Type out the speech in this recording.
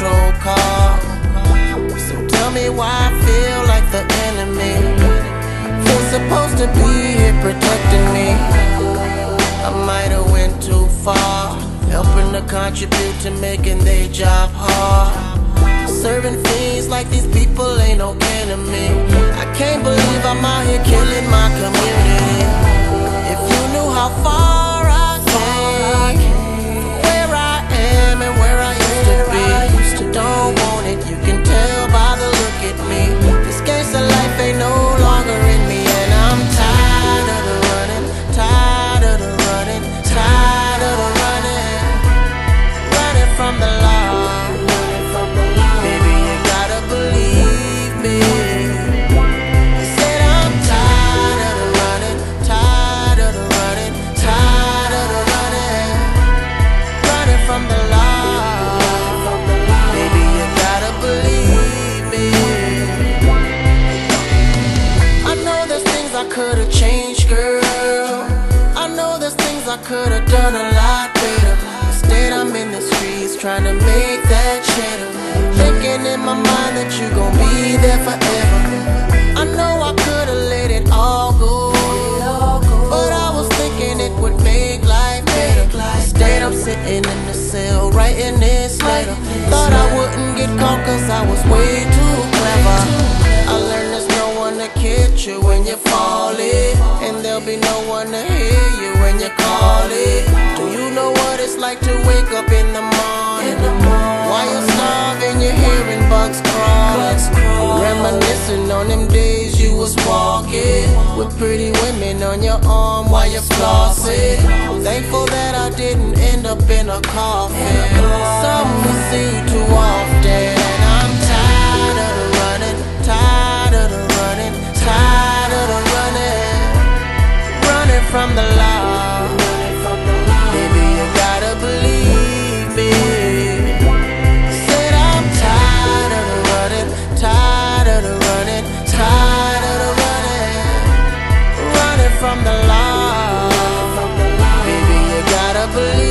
patrol car. So tell me why I feel like the enemy. Feel supposed to be here protecting me. I might have went too far, helping to contribute to making their job hard. Serving fiends like these people ain't no enemy. I can't believe I'm out here killing my community. To make that cheddar. Thinking in my mind that you gon' be there forever. I know I could've let it all go. But I was thinking it would make life better. Instead, I'm sitting in the cell writing this letter. Thought I wouldn't get caught cause I was way too clever. I learned there's no one to catch you when you fall it. And there'll be no one to hear you when you call it. Do you know what it's like to wake up in the morning? While you're starving, you're hearing bugs crawling. Reminiscing on them days you was walking with pretty women on your arm while you're flossing. Thankful that I didn't end up in a coffin. Something believe